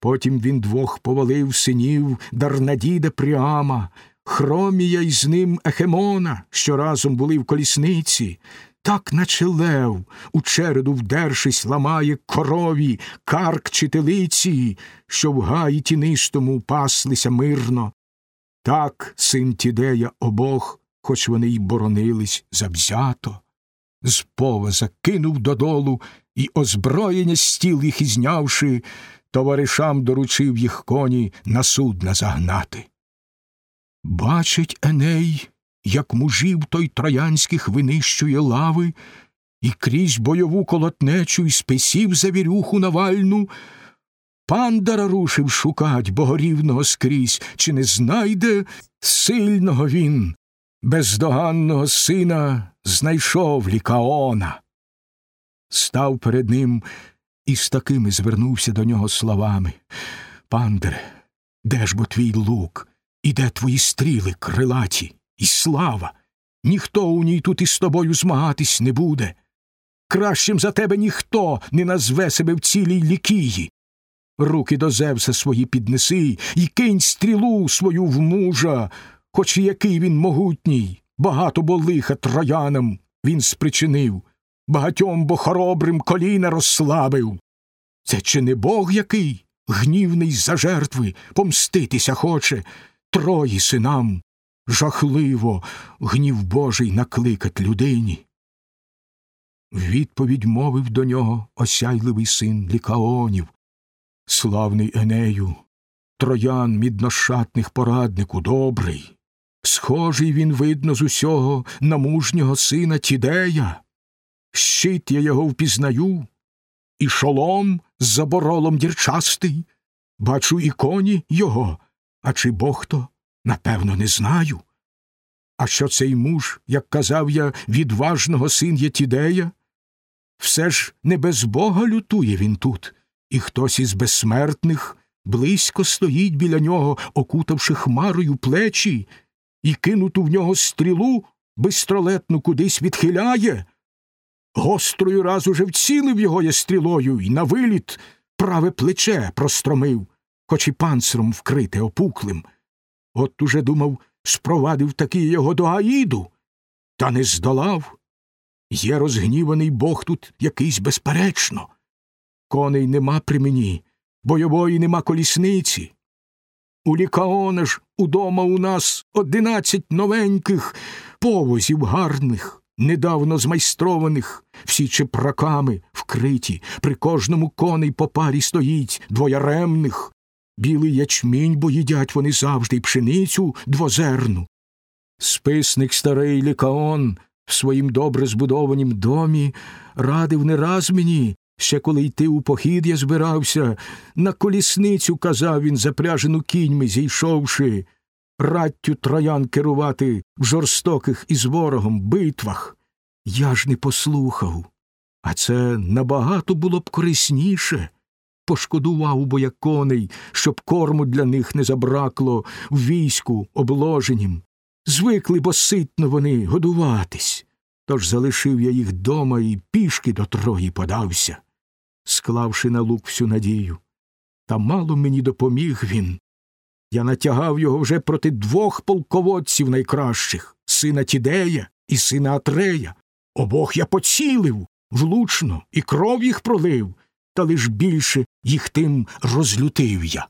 Потім він двох повалив синів Дарнадіда Пріама, Хромія й з ним Ехемона, що разом були в колісниці. Так, наче лев, у череду вдершись, ламає корові, карк чи телиці, що в гаї тінистому паслися мирно. Так син Тідея обох, хоч вони й боронились завзято, з повоза кинув додолу і озброєння стіл їх ізнявши, товаришам доручив їх коні на судна загнати. Бачить Еней, як мужів той троянських винищує лави, і крізь бойову колотнечу й списів завірюху навальну, пандара рушив шукать богорівного скрізь, чи не знайде сильного він, бездоганного сина знайшов лікаона. Став перед ним і з такими звернувся до нього словами Пандере, де ж бо твій лук, і де твої стріли крилаті, і слава? Ніхто у ній тут із тобою змагатись не буде. Кращим за тебе ніхто не назве себе в цілій лікії. Руки до Зевса свої піднеси і кинь стрілу свою в мужа, хоч і який він могутній, багато бо лиха троянам він спричинив, багатьом бо хоробрим коліна розслабив. Це чи не бог який, гнівний за жертви, помститися хоче, трої синам, жахливо гнів Божий накликать людині. Відповідь мовив до нього осяйливий син лікаонів, славний Енею, троян мідношатних пораднику добрий. Схожий він, видно, з усього на мужнього сина Тідея. Щит я його впізнаю, і шолом з заборолом дірчастий. Бачу і коні його, а чи бог то, напевно, не знаю. А що цей муж, як казав я, відважного син є Тідея? Все ж не без бога лютує він тут, і хтось із безсмертних близько стоїть біля нього, окутавши хмарою плечі, і кинуту в нього стрілу бистролетну кудись відхиляє. Гострою раз уже вцілив його я стрілою і на виліт праве плече простромив, хоч і панциром вкрите опуклим. От уже думав, спровадив таки його до Аїду, та не здолав. Є розгніваний бог тут якийсь безперечно. Коней нема при мені, бойової нема колісниці. У лікаона ж удома у нас одинадцять новеньких повозів гарних, недавно змайстрованих, всі чепраками вкриті, при кожному коней по парі стоїть двояремних. Білий ячмінь, бо їдять вони завжди й пшеницю двозерну. Списник старий лікаон в своїм добре збудованім домі радив не раз мені, ще коли йти у похід я збирався, на колісницю казав він, запряжену кіньми, зійшовши, раттю троян керувати в жорстоких із ворогом битвах. Я ж не послухав, а це набагато було б корисніше. Пошкодував бо я коней, щоб корму для них не забракло в війську обложенім. Звикли бо ситно вони годуватись. Тож залишив я їх дома і пішки до Трої подався, склавши на лук всю надію. Та мало мені допоміг він. Я натягав його вже проти двох полководців найкращих сина Тідея і сина Атрея. Обох я поцілив влучно і кров їх пролив, та лиш більше їх тим розлютив я.